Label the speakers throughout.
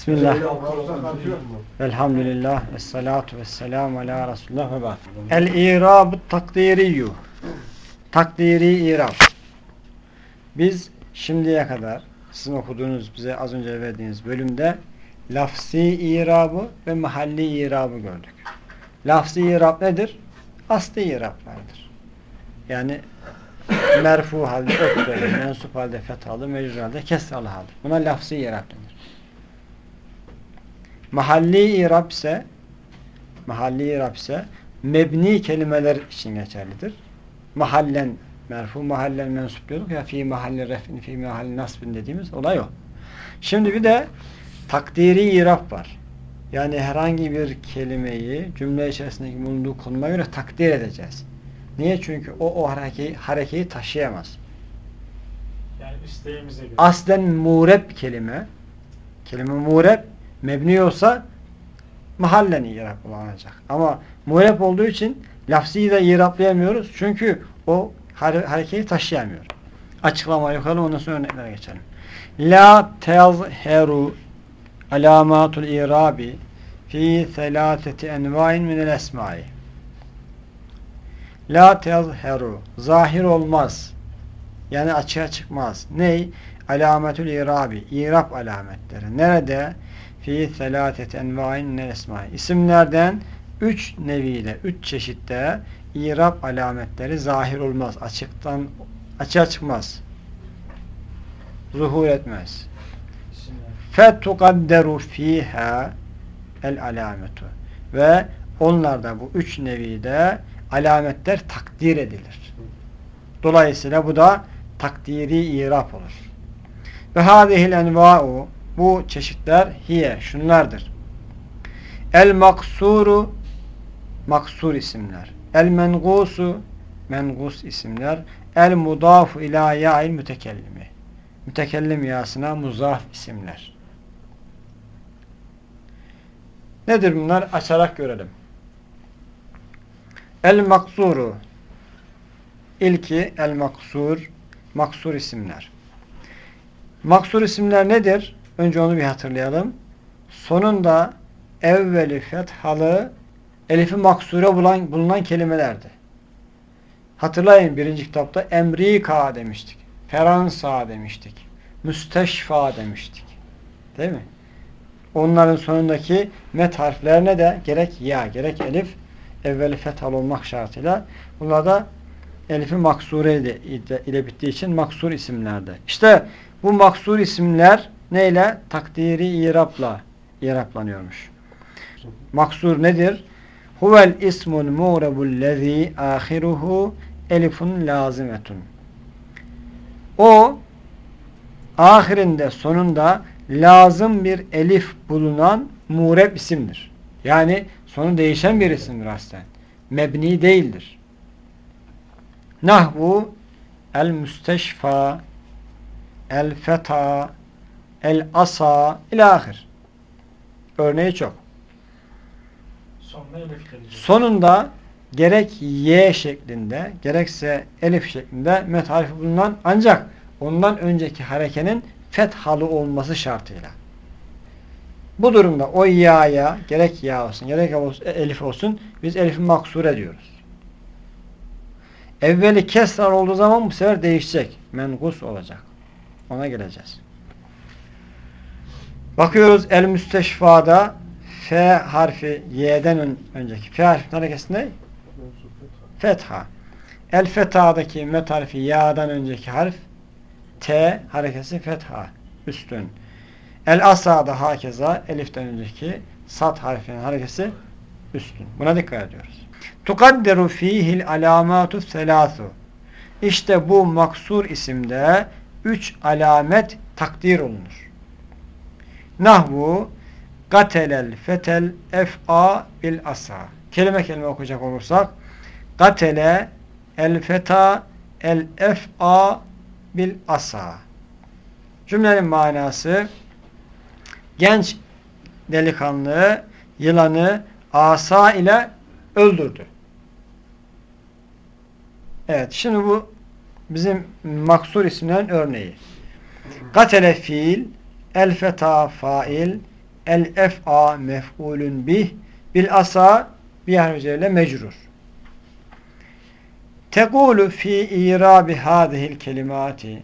Speaker 1: Bismillah. Elhamdülillah. Esselatu vesselamu ala Resulullah ve ba'd. El-İrab takdiriyyuh. Takdiri irab. Biz şimdiye kadar sizin okuduğunuz bize az önce verdiğiniz bölümde lafzi irabı ve mahalli irabı gördük. Lafzi irab nedir? Asli irablardır. Yani merfu halde ötbeli, mensup halde fethalı, mecrur halde kesralı halde. Buna lafzi irab denir. Mahalli irab ise mahalli irab ise mebni kelimeler için geçerlidir. Mahallen merfu, mahallen mensup diyorduk ya fi mahalli refin, fi mahalli nasbin dediğimiz olay o. Şimdi bir de takdiri irab var. Yani herhangi bir kelimeyi cümle içerisindeki bulunduğu konuma göre takdir edeceğiz. Niye? Çünkü o o harekeyi, harekeyi taşıyamaz.
Speaker 2: Yani isteğimize göre.
Speaker 1: Aslen mureb kelime kelime mureb mebni olsa mahallen irab kullanacak. Ama mureb olduğu için lafziyi de irablayamıyoruz. Çünkü o hare harekeyi taşıyamıyor. Açıklama yukarı ondan sonra örneklere geçelim. La tezheru alamatul irabi fi selaseti envain minel esmai. La tezheru zahir olmaz. Yani açığa çıkmaz. Ney? Alametül irabi. İrab alametleri. Nerede? Fi selâtet envâin minel esmai. İsimlerden üç nevide, üç çeşitte İrab alametleri zahir olmaz. Açıktan açığa çıkmaz. Zuhur etmez. Fetukadderu fiha el alametu. Ve onlarda bu üç nevide alametler takdir edilir. Dolayısıyla bu da takdiri irap olur. Ve hadihil enva'u bu çeşitler hiye şunlardır. El maksuru maksur isimler. El mengusu mengus isimler. El mudafu ila ya'il mütekellimi. Mütekellim yasına muzaf isimler. Nedir bunlar? Açarak görelim. El maksuru İlki el maksur maksur isimler. Maksur isimler nedir? Önce onu bir hatırlayalım. Sonunda evveli fethalı elifi maksure bulan, bulunan kelimelerdi. Hatırlayın birinci kitapta Emrika demiştik. Fransa demiştik. Müsteşfa demiştik. Değil mi? Onların sonundaki met harflerine de gerek ya gerek elif evveli fethal olmak şartıyla bunlarda elifi maksure ile, ile bittiği için maksur isimlerde. İşte bu maksur isimler neyle? Takdiri irapla iraplanıyormuş. Maksur nedir? Huvel ismun muğrebul lezi ahiruhu elifun lazimetun. O ahirinde sonunda lazım bir elif bulunan mureb isimdir. Yani sonu değişen bir isimdir aslen. Mebni değildir. Nahvu el müsteşfa el feta el asa ilahir. Örneği çok. Sonunda gerek y şeklinde gerekse elif şeklinde met harfi bulunan ancak ondan önceki harekenin fethalı olması şartıyla. Bu durumda o ya'ya gerek ya olsun gerek elif olsun biz elifi maksur ediyoruz. Evveli kesrar olduğu zaman bu sefer değişecek. Mengus olacak. Ona geleceğiz. Bakıyoruz el müsteşfada F harfi Y'den ön, önceki F harfi harekesi ne? Fetha. El fetha'daki met harfi Ya'dan önceki harf T harekesi fetha. Üstün. El asa'da hakeza eliften önceki sat harfinin harekesi üstün. Buna dikkat ediyoruz. Tukadderu fihil alamatu selasu. İşte bu maksur isimde üç alamet takdir olunur. Nahvu gatelel fetel ef'a bil asa. Kelime kelime okuyacak olursak gatele el feta el ef'a bil asa. Cümlenin manası genç delikanlı yılanı asa ile öldürdü. Evet şimdi bu bizim maksur isimlerin örneği. Katele fiil, el feta fail, El ef'a mef'ulün bih bil asa bir harfiyle mecrur. Tegulu fi irabi hadihil kelimati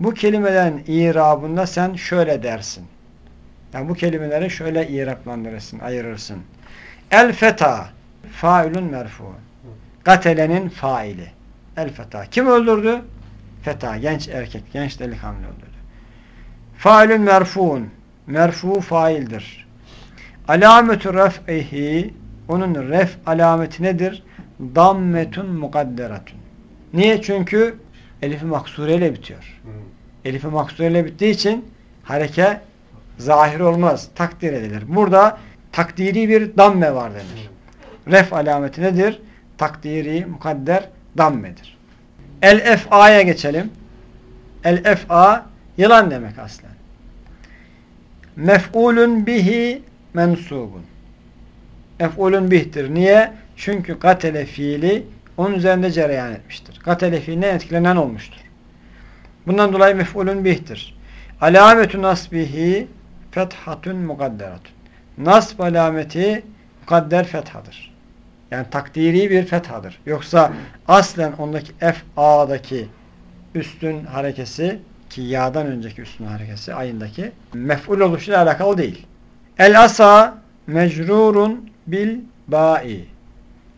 Speaker 1: bu kelimelerin irabında sen şöyle dersin. Yani bu kelimeleri şöyle iraplandırırsın, ayırırsın. El feta failun merfu. Katelenin faili. El feta. Kim öldürdü? Feta. Genç erkek, genç delikanlı öldürdü. Failun merfuun. Merfu faildir. Alametü ref'ihi onun ref alameti nedir? Dammetun mukadderatun. Niye? Çünkü elifi maksureyle bitiyor. Elifi maksureyle bittiği için hareke zahir olmaz. Takdir edilir. Burada takdiri bir damme var denir. Ref alameti nedir? Takdiri mukadder dammedir. El ef'a'ya geçelim. El ef'a yılan demek aslen. Mef'ulun bihi mensubun. Mef'ulun bihtir. Niye? Çünkü katele fiili onun üzerinde cereyan etmiştir. Katele fiiline etkilenen olmuştur. Bundan dolayı mef'ulun bihtir. Alametü nasbihi fethatun mukadderatun. Nasb alameti mukadder fethadır. Yani takdiri bir fethadır. Yoksa aslen ondaki F-A'daki üstün harekesi ki ya'dan önceki üstün harekesi ayındaki mef'ul oluşuyla alakalı değil. El asa mecrurun bil ba'i.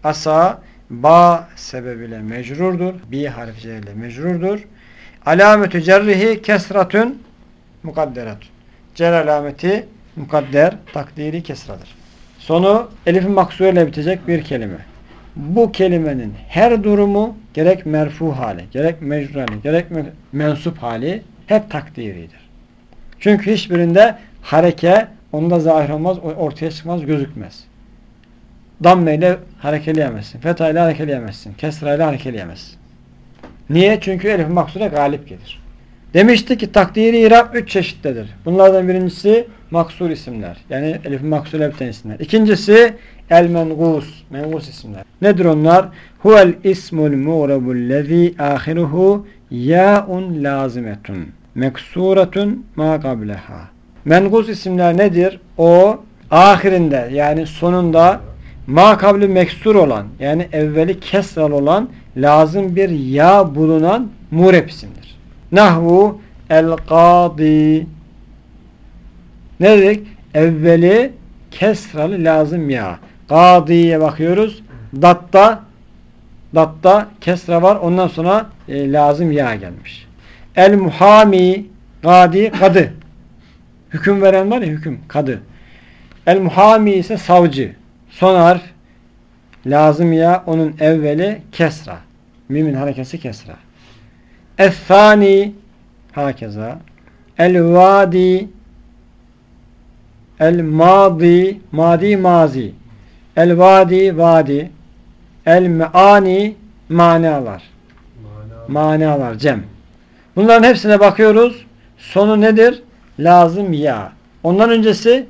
Speaker 1: Asa ba sebebiyle mecrurdur. Bi harfiyle mecrurdur. Alametü cerrihi kesratun mukadderatun. Cer alameti mukadder takdiri kesradır. Sonu elif-i maksureyle bitecek bir kelime. Bu kelimenin her durumu gerek merfu hali, gerek mecrur hali, gerek mensup hali hep takdiridir. Çünkü hiçbirinde hareke onda zahir olmaz, ortaya çıkmaz, gözükmez. Damme ile harekeleyemezsin, fetha ile harekeleyemezsin, kesra ile harekeleyemezsin. Niye? Çünkü elif maksure galip gelir. Demişti ki takdiri irab üç çeşittedir. Bunlardan birincisi maksur isimler. Yani elif maksur ebten isimler. İkincisi el mengus, mengus isimler. Nedir onlar? Huvel ismul mu'rabul lezi ahiruhu ya'un lazimetun meksuratun ma qableha. Mengus isimler nedir? O ahirinde yani sonunda ma kabli meksur olan yani evveli kesral olan lazım bir ya bulunan mureb isimdir. Nahvu el-kadi ne dedik? Evveli kesralı lazım ya. Kadiye bakıyoruz. Datta datta kesra var. Ondan sonra e, lazım ya gelmiş. El muhami kadi kadı. Hüküm veren var ya hüküm kadı. El muhami ise savcı. Son harf lazım ya onun evveli kesra. Mimin harekesi kesra. Es-sani hakeza. El-vadi El-madi madi mazi. El-vadi vadi. El-meani manalar. Manalar cem. Bunların hepsine bakıyoruz. Sonu nedir? Lazım ya. Ondan öncesi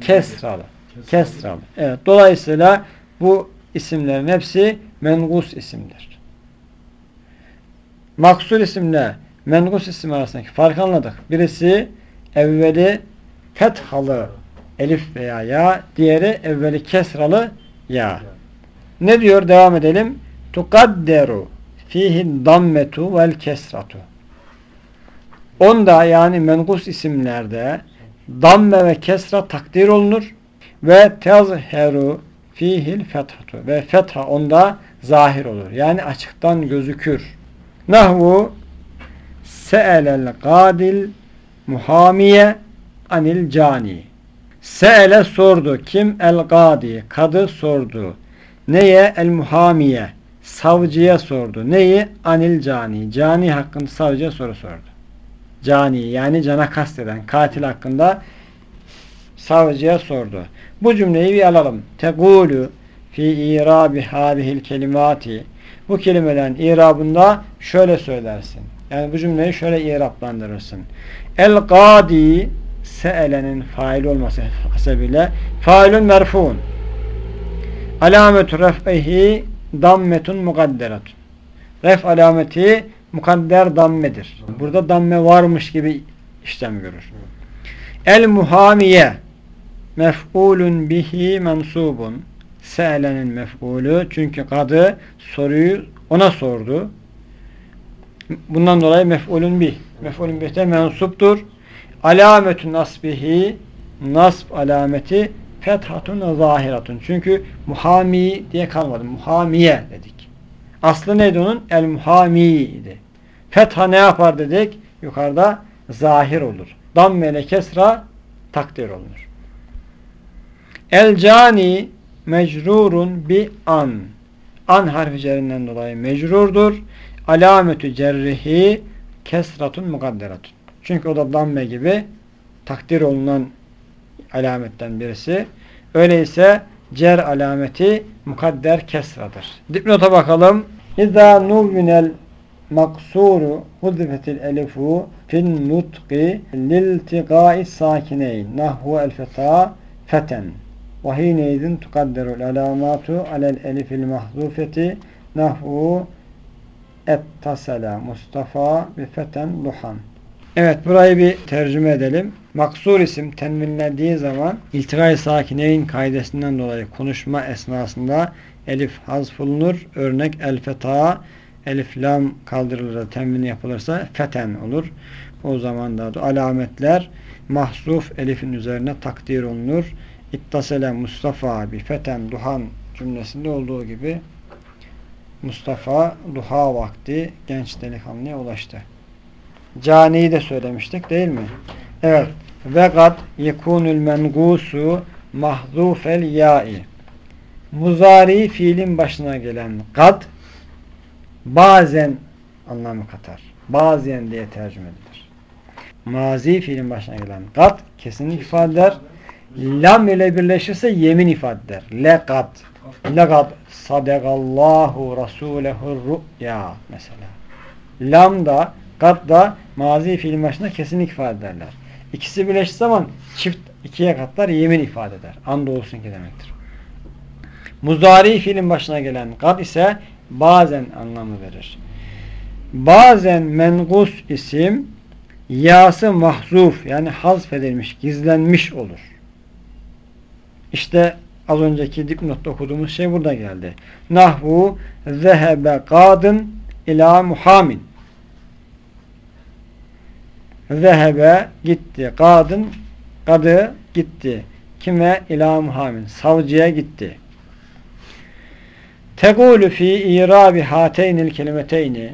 Speaker 1: kesralı. Kesralı. Evet. Dolayısıyla bu isimlerin hepsi mengus isimdir. Maksur isimle mengus isim arasındaki farkı anladık. Birisi evveli fethalı elif veya ya, diğeri evveli kesralı ya. Ne diyor? Devam edelim. Tukadderu fihi dammetu vel kesratu. Onda yani mengus isimlerde damme ve kesra takdir olunur ve tezheru fihil fethatu ve fetha onda zahir olur. Yani açıktan gözükür. Nahvu se'elel gadil muhamiye anil cani. Se'ele sordu. Kim? El gadi. Kadı sordu. Neye? El muhamiye. Savcıya sordu. Neyi? Anil cani. Cani hakkında savcıya soru sordu. Cani yani cana kasteden katil hakkında savcıya sordu. Bu cümleyi bir alalım. Tegulu fi irabi hadihil kelimati bu kelimelerin irabında şöyle söylersin. Yani bu cümleyi şöyle iraplandırırsın. El gadi se'elenin fail olması hasebiyle failun merfuun alametü ref'ihi dammetun mukadderatun ref alameti mukadder dammedir. Burada damme varmış gibi işlem görür. El muhamiye mef'ulun bihi mensubun. Se'lenin mef'ulü. Çünkü kadı soruyu ona sordu. Bundan dolayı mef'ulun bih. Mef'ulun bih de mensuptur. Alametun nasbihi nasb alameti fethatun zahiratun. Çünkü muhami diye kalmadı. Muhamiye dedik. Aslı neydi onun? El muhami idi. Fetha ne yapar dedik? Yukarıda zahir olur. Dammele kesra takdir olunur. El cani mecrurun bi an. An harfi cerinden dolayı mecrurdur. Alametü cerrihi kesratun mukadderatun. Çünkü o da damme gibi takdir olunan alametten birisi. Öyleyse cer alameti mukadder kesradır. Dipnota bakalım. İza nuvvinel maksuru hudifetil elifu fin nutqi liltiqai sakineyn nahvu el feta feten ve hineydin tukadderul alamatu alel elifil mahzufeti nahvu ettasela Mustafa ve feten duhan Evet burayı bir tercüme edelim. Maksur isim tenvinlendiği zaman iltigai sakineyn kaidesinden dolayı konuşma esnasında elif hazfolunur. Örnek el feta elif lam kaldırılır tenvin yapılırsa feten olur. O zaman da alametler mahzuf elifin üzerine takdir olunur. İttasele Mustafa bir feten duhan cümlesinde olduğu gibi Mustafa duha vakti genç delikanlıya ulaştı. Cani'yi de söylemiştik değil mi? Evet. Ve kad yekunul mengusu mahzufel ya'i. Muzari fiilin başına gelen kad bazen anlamı katar. Bazen diye tercüme edilir. Mazi fiilin başına gelen kad kesinlik ifade eder. Lam ile birleşirse yemin ifade eder. Lekad. Lekad sadakallahu rasulehu ru'ya mesela. Lam da Kat da mazi fiilin başında kesinlik ifade ederler. İkisi birleştiği zaman çift ikiye katlar yemin ifade eder. And olsun ki demektir. Muzari fiilin başına gelen kat ise bazen anlamı verir. Bazen mengus isim yası mahzuf yani hazfedilmiş, gizlenmiş olur. İşte az önceki dipnotta okuduğumuz şey burada geldi. Nahvu zehebe kadın ila muhamin Zehebe gitti. Kadın kadı gitti. Kime? İlâ muhamin. Savcıya gitti. Tegulü fi irabi hateynil kelimeteyni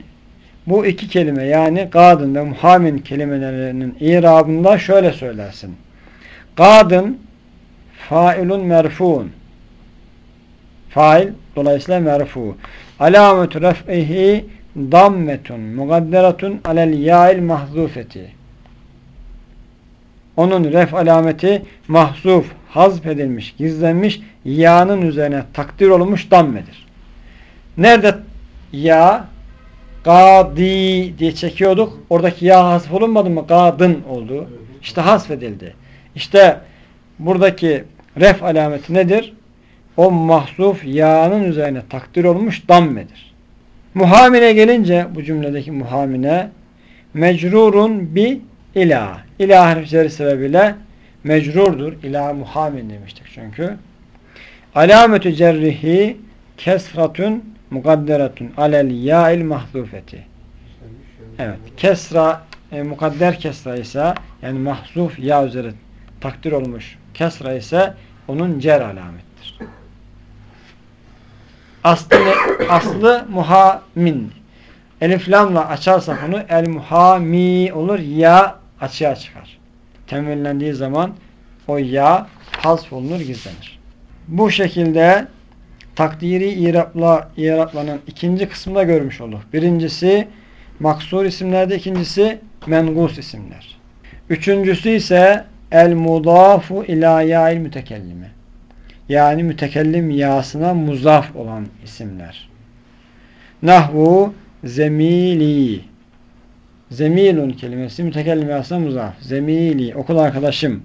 Speaker 1: bu iki kelime yani kadın ve muhamin kelimelerinin irabında şöyle söylersin. Kadın failun merfuun fail dolayısıyla merfu alametü ref'ihi dammetun mugadderatun alel ya'il mahzufeti onun ref alameti mahzuf, hazfedilmiş, gizlenmiş, ya'nın üzerine takdir olmuş dammedir. Nerede ya gadi diye çekiyorduk. Oradaki ya hasf olunmadı mı? Gadın oldu. İşte hasfedildi. İşte buradaki ref alameti nedir? O mahzuf ya'nın üzerine takdir olmuş dammedir. Muhamine gelince bu cümledeki muhamine mecrurun bi İlah. İlah harfleri sebebiyle mecrurdur. İlah muhamin demiştik çünkü. Alametü cerrihi kesratun mukadderatun alel ya'il mahzufeti. Evet. Kesra e, mukadder kesra ise yani mahzuf ya üzeri takdir olmuş kesra ise onun cer alamettir. Aslı, aslı muhamin. Elif lamla açarsak onu el muhami olur. Ya açığa çıkar. Temellendiği zaman o ya hasf olunur, gizlenir. Bu şekilde takdiri irapla, iraplanın ikinci kısmında görmüş olduk. Birincisi maksur isimlerde, ikincisi mengus isimler. Üçüncüsü ise el mudafu ila ya'il mütekellime. Yani mütekellim yasına muzaf olan isimler. Nahvu zemili Zemilun kelimesi mütekellim aslında muzaf. Zemili, okul arkadaşım.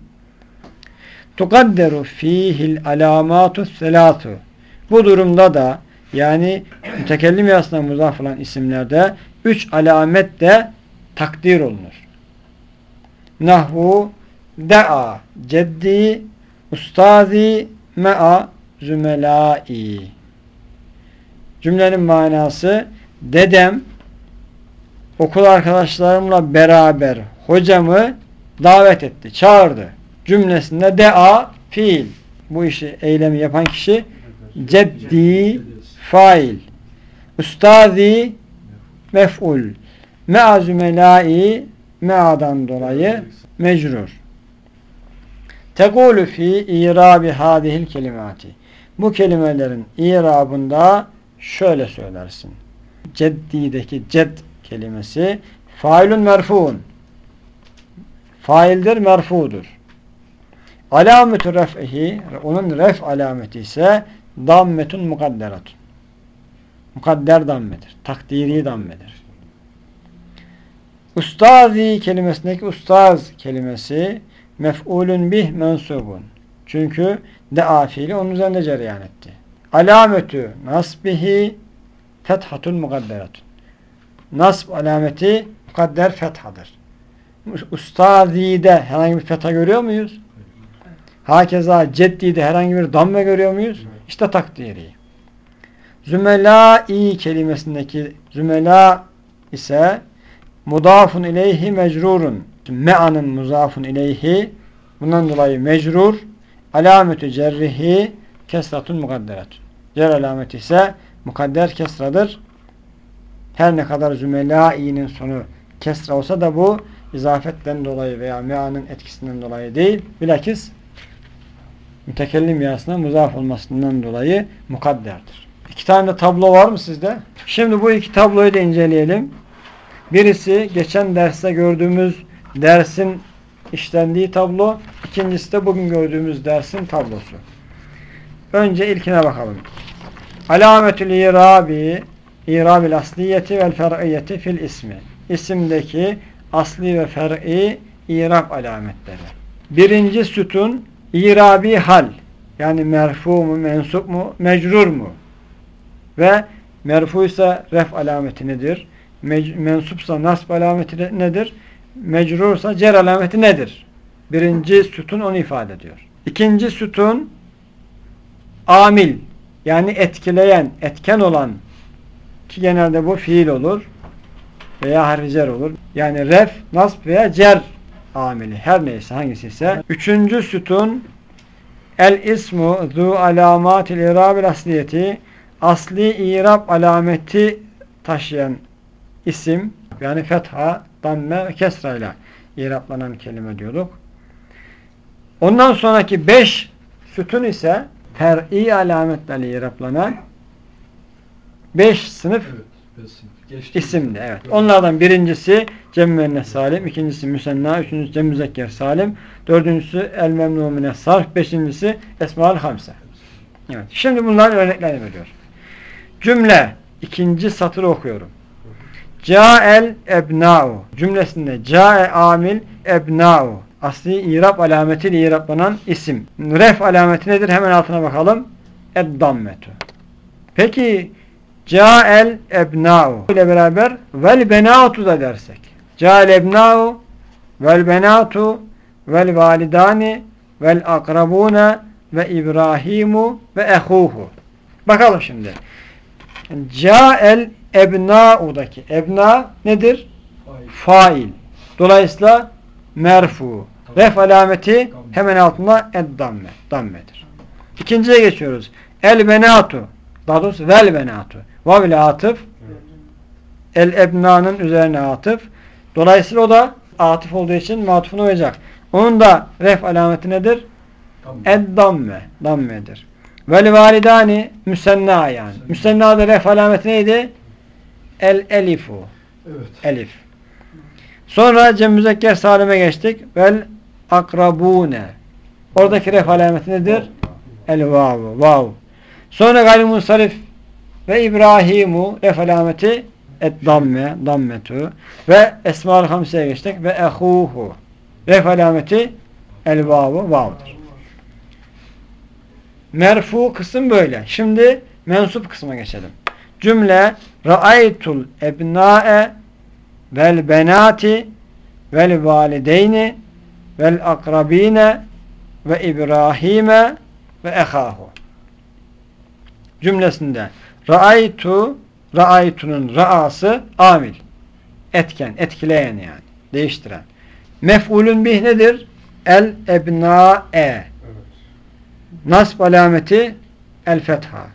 Speaker 1: Tukadderu fihil alamatu selatu. Bu durumda da yani mütekellim yasına muzaf olan isimlerde üç alamet de takdir olunur. Nahvu da'a ceddi Ustazi me'a zümelai. Cümlenin manası dedem okul arkadaşlarımla beraber hocamı davet etti, çağırdı. Cümlesinde dea fiil. Bu işi, eylemi yapan kişi ceddi fail. Ustazi mef'ul. Me'a zümelai me'adan dolayı mecrur. Tegulu fi irabi hadihil kelimati. Bu kelimelerin irabında şöyle söylersin. Ceddideki ced kelimesi failun merfuun. Faildir, merfudur. Alametü ref'ihi, onun ref alameti ise dammetun mukadderatun. Mukadder dammedir. Takdiri dammedir. Ustazi kelimesindeki ustaz kelimesi mef'ulün bih mensubun. Çünkü dea fiili onun üzerinde cereyan etti. Alametü nasbihi fethatul mukadderatun. Nasb alameti mukadder fethadır. Ustazi'de herhangi bir fetha görüyor muyuz? Hakeza ceddi'de herhangi bir damme görüyor muyuz? İşte takdiri. Zümela-i kelimesindeki zümela ise mudafun ileyhi mecrurun. Me'anın muzafun ileyhi bundan dolayı mecrur. Alametü cerrihi kesratun mukadderatun. Cer alameti ise mukadder kesradır. Her ne kadar zümela-i'nin sonu kesra olsa da bu izafetten dolayı veya me'anın etkisinden dolayı değil. Bilakis mütekellim yasına muzaf olmasından dolayı mukadderdir. İki tane de tablo var mı sizde? Şimdi bu iki tabloyu da inceleyelim. Birisi geçen derste gördüğümüz dersin işlendiği tablo. İkincisi de bugün gördüğümüz dersin tablosu. Önce ilkine bakalım. Alametül irabi irabil asliyeti vel fer'iyeti fil ismi. İsimdeki asli ve fer'i irab alametleri. Birinci sütun irabi hal. Yani merfu mu, mensup mu, mecrur mu? Ve merfu ise ref alameti nedir? Mensupsa nasb alameti nedir? Mecrursa cer alameti nedir? Birinci sütun onu ifade ediyor. İkinci sütun amil yani etkileyen, etken olan ki genelde bu fiil olur veya harfi cer olur. Yani ref, nasb veya cer amili her neyse hangisi ise. Üçüncü sütun el ismu zu alamatil irabil asliyeti asli irab alameti taşıyan isim yani fetha, damme ve kesra ile iraplanan kelime diyorduk. Ondan sonraki beş sütun ise fer'i alametlerle iraplanan beş sınıf
Speaker 3: evet,
Speaker 1: isimdi. Evet. Onlardan birincisi cem salim, ikincisi müsenna, üçüncüsü cem müzekker salim, dördüncüsü el memnumine sarf, beşincisi esmaül hamse. Evet. Şimdi bunların örneklerini veriyor. Cümle ikinci satırı okuyorum. Ca'el ebna'u cümlesinde ca'e amil ebna'u asli irab alametiyle iraplanan isim. Ref alameti nedir? Hemen altına bakalım. Eddammetu. Peki Ca'el ebna'u ile beraber vel benatu da dersek. Ca'el ebna'u vel benatu vel validani vel akrabuna ve İbrahimu ve ehuhu. Bakalım şimdi. Ca'el ebna'udaki ebna nedir? Fail. Dolayısıyla merfu. Ref alameti hemen altında eddamme. Dammedir. İkinciye geçiyoruz. El benatu. Daha doğrusu vel benatu. Vav ile atıf. El ebna'nın üzerine atıf. Dolayısıyla o da atıf olduğu için matufun olacak. Onun da ref alameti nedir? Eddamme. Dammedir. Vel validani müsenna yani. Müsenna da ref alameti neydi? El elifu.
Speaker 3: Evet.
Speaker 1: Elif. Sonra cem müzekker salime geçtik. Vel akrabune. Oradaki ref alameti nedir? El vavu. Vav. Sonra gayrimunsarif ve İbrahimu ref alameti et damme, dammetu ve esma-ül hamseye geçtik ve ehuhu. Ref alameti el vavu, vavdır. Merfu kısım böyle. Şimdi mensup kısma geçelim. Cümle Ra'aytul ebna'e vel benati vel valideyni vel akrabine ve İbrahim'e ve ehahu. Cümlesinde ra'aytu ra'aytunun ra'ası amil. Etken, etkileyen yani. Değiştiren. Mef'ulün bih nedir? El ebna'e.
Speaker 3: Evet.
Speaker 1: Nasb alameti el fetha.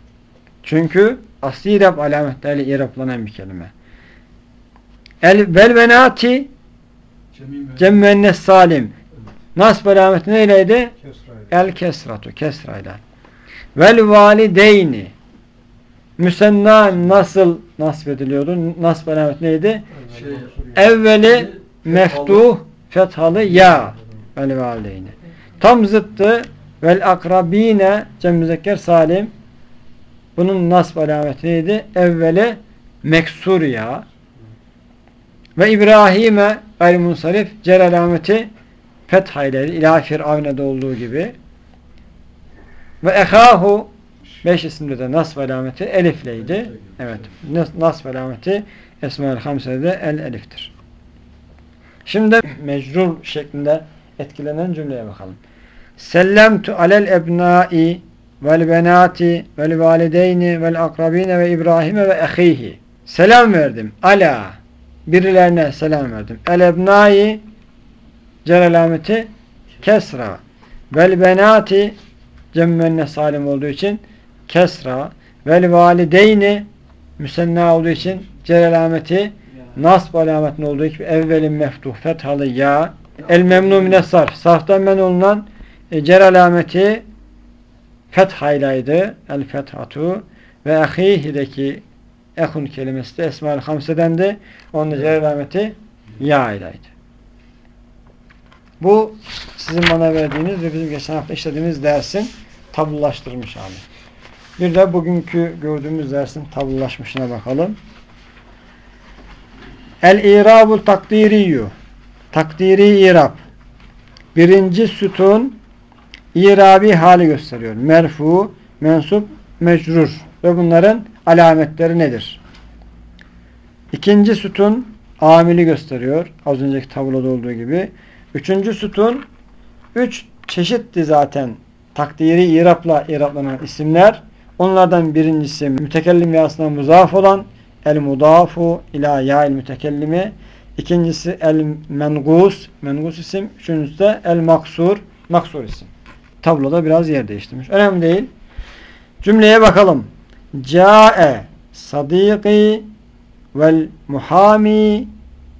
Speaker 1: Çünkü asli irab alametleriyle iraplanan bir kelime. El vel venati
Speaker 3: Cemil ve
Speaker 1: cem müennes salim. Nasb alameti neyleydi? El kesratu kesrayla. Vel valideyni müsenna nasıl nasb ediliyordu? Nasb alameti neydi?
Speaker 3: Şey,
Speaker 1: Evveli meftuh fethalı ya vel valideyni. Tam zıttı vel akrabine cem müzekker salim. Bunun nasb alameti neydi? Evveli meksur ya. Ve İbrahim'e gayrimunsarif cer alameti fethayla ila firavne'de olduğu gibi. Ve ehahu beş isimde de nasb alameti elifleydi. Evet. nas- Nasb alameti Esma-ül Hamse'de el eliftir. Şimdi mecrur şeklinde etkilenen cümleye bakalım. Sellemtu alel ebnai vel benati vel valideyni vel akrabine ve İbrahim'e ve ehihi. Selam verdim. Ala birilerine selam verdim. El ebnai alameti kesra vel benati cemmenne salim olduğu için kesra vel valideyni müsenna olduğu için cer alameti nasb alametinin olduğu gibi evvelin meftuh fethalı ya el memnun mine sarf sarftan men olunan e, cer fethaylaydı el fethatu ve ahihideki ehun kelimesi de esma-ül hamsedendi. Onun da cer alameti ya ilaydı bu sizin bana verdiğiniz ve bizim geçen hafta işlediğimiz dersin tablolaştırmış hali. Bir de bugünkü gördüğümüz dersin tablolaşmışına bakalım. El-İrabul takdiriyyu Takdiri irab. Birinci sütun irabi hali gösteriyor. Merfu, mensup, mecrur ve bunların alametleri nedir? İkinci sütun amili gösteriyor. Az önceki tabloda olduğu gibi. Üçüncü sütun üç çeşitti zaten takdiri irapla iraplanan isimler. Onlardan birincisi mütekellim yasına muzaf olan el mudafu ila ya el mütekellimi. İkincisi el mengus, mengus isim. Üçüncüsü de el maksur, maksur isim. Tabloda biraz yer değiştirmiş. Önemli değil. Cümleye bakalım. Ca'e sadiki vel muhami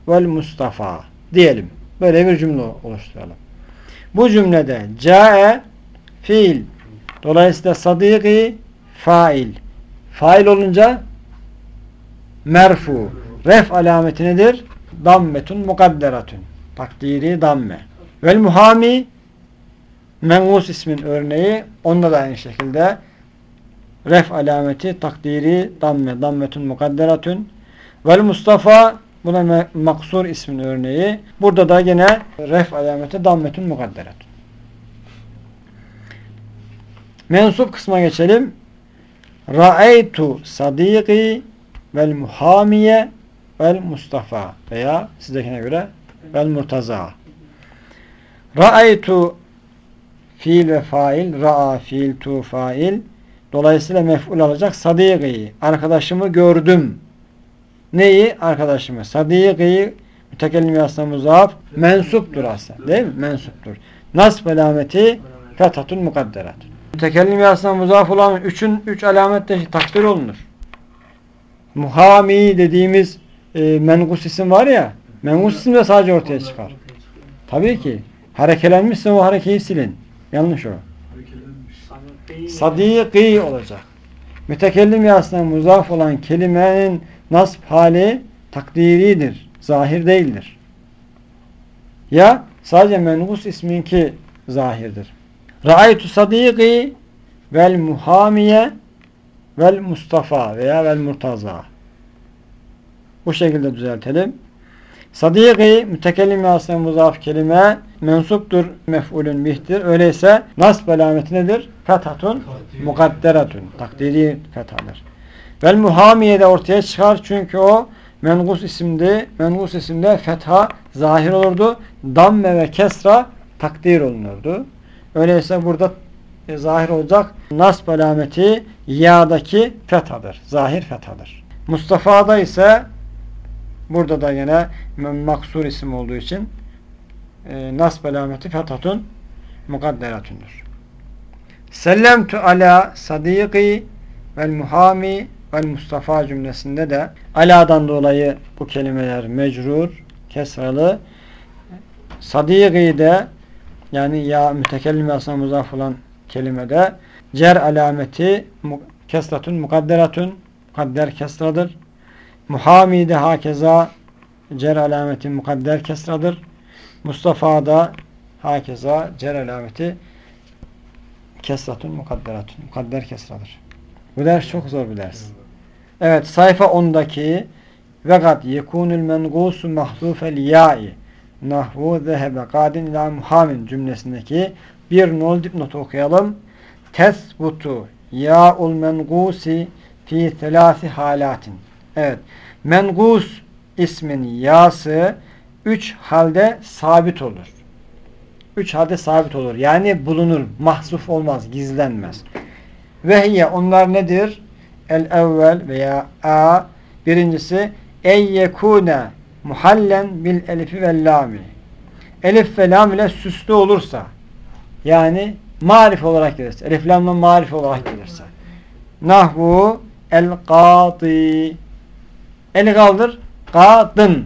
Speaker 1: vel mustafa diyelim. Böyle bir cümle oluşturalım. Bu cümlede ca'e fiil dolayısıyla sadiki fail. Fail olunca merfu. Ref alameti nedir? Dammetun mukadderatun. Takdiri damme. Vel muhami mengus ismin örneği onda da aynı şekilde ref alameti takdiri damme. Dammetun mukadderatun. Vel Mustafa buna maksur ismin örneği. Burada da yine ref alameti dammetun mukadderatun. Mensup kısma geçelim. Ra'eytu sadiki vel muhamiye vel Mustafa veya sizdekine göre vel murtaza. Ra'eytu fiil ve fail, ra'a fiil tu fail. Dolayısıyla mef'ul alacak sadiki. Arkadaşımı gördüm. Neyi? Arkadaşımı. Sadiki mütekellim yasna muzaf mensuptur aslında. Değil mi? Mensuptur. Nasb alameti fethatun mukadderatun. Mütekellim yasna muzaf olan üçün üç alametle takdir olunur. Muhami dediğimiz e, mengus isim var ya mengus isim de sadece ortaya çıkar. Tabii ki. Harekelenmişse o harekeyi silin. Yanlış o.
Speaker 3: Harekelenmiş.
Speaker 1: Sadiki olacak. Mütekellim yasına muzaf olan kelimenin nasb hali takdiridir. Zahir değildir. Ya sadece mengus isminki zahirdir. Ra'aytu sadiki vel muhamiye vel mustafa veya vel murtaza. Bu şekilde düzeltelim. Sadiki mütekellim yasına muzaf kelime mensuptur mef'ulün bihtir. Öyleyse nasb alameti nedir? Fethatun mukadderatun. Takdiri fethadır. Vel muhamiye de ortaya çıkar çünkü o mengus isimdi. Mengus isimde fetha zahir olurdu. Damme ve kesra takdir olunurdu. Öyleyse burada e, zahir olacak nasb alameti ya'daki fethadır. Zahir fethadır. Mustafa'da ise burada da yine maksur isim olduğu için e, nasb alameti fethatun mukadderatundur. Sellemtu ala sadiki vel muhami vel Mustafa cümlesinde de aladan dolayı bu kelimeler mecrur, kesralı. Sadiki de yani ya mütekellim aslında muzaf olan kelimede cer alameti kesratun mukadderatun mukadder kesradır. Muhami de hakeza cer alameti mukadder kesradır. Mustafa'da hakeza cer alameti kesratun mukadderatun mukadder kesradır. Bu ders çok zor bir ders. Evet sayfa 10'daki ve kad yekunul mengusu mahdufel ya'i nahvu zehebe kadin ila muhamin cümlesindeki bir nol dipnotu okuyalım. Tesbutu ya'ul mengusi fi telasi halatin. Evet. Mengus ismin yası üç halde sabit olur. Üç halde sabit olur. Yani bulunur. Mahzuf olmaz. Gizlenmez. Vehye onlar nedir? El evvel veya a birincisi ey yekune muhallen bil elifi vel lami. Elif ve lam ile süslü olursa yani marif olarak gelirse elif lamla marif olarak gelirse nahvu el qadi eli kaldır kadın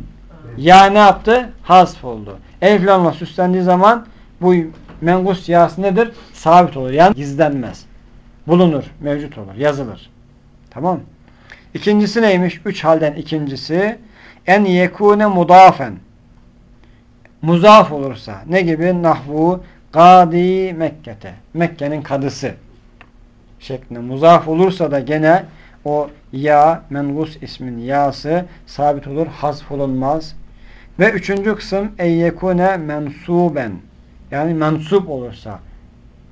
Speaker 1: ya ne yaptı? Hasf oldu. Elif lamla süslendiği zaman bu mengus yası nedir? Sabit olur. Yani gizlenmez. Bulunur. Mevcut olur. Yazılır. Tamam. İkincisi neymiş? Üç halden ikincisi en yekune mudafen muzaf olursa ne gibi? Nahvu Kadi Mekke'te. Mekke'nin kadısı şeklinde muzaf olursa da gene o ya mengus ismin yası sabit olur. Hazf olunmaz. Ve üçüncü kısım eyyekune mensuben yani mensup olursa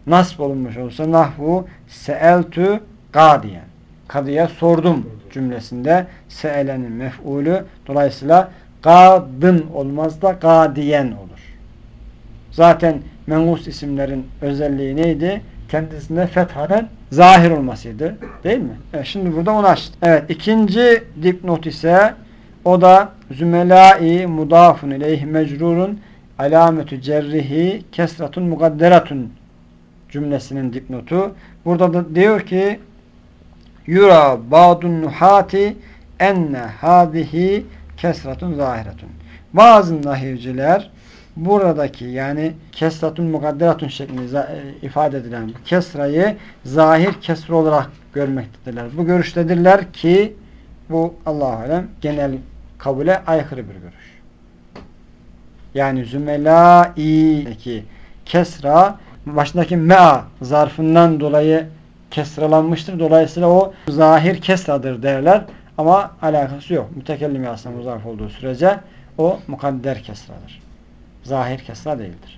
Speaker 1: nasb olunmuş olursa nahvu seeltü kadiyen kadıya sordum cümlesinde seelenin mef'ulü dolayısıyla kadın olmaz da kadiyen olur. Zaten mengus isimlerin özelliği neydi? Kendisinde fethanın zahir olmasıydı. Değil mi? Evet, şimdi burada onu açtık. Evet ikinci dipnot ise o da zümelai mudafun ileyhi mecrurun alametü cerrihi kesratun mukadderatun cümlesinin dipnotu. Burada da diyor ki yura ba'dun nuhati enne hadihi kesratun zahiretun. Bazı nahivciler buradaki yani kesratun mukadderatun şeklinde e, ifade edilen kesrayı zahir kesre olarak görmektedirler. Bu görüştedirler ki bu Allah alem genel kabule aykırı bir görüş. Yani zümelâ'î'deki kesra başındaki mea zarfından dolayı kesralanmıştır. Dolayısıyla o zahir kesradır derler. Ama alakası yok. Mütekellim aslında muzarf olduğu sürece o mukadder kesradır. Zahir kesra değildir.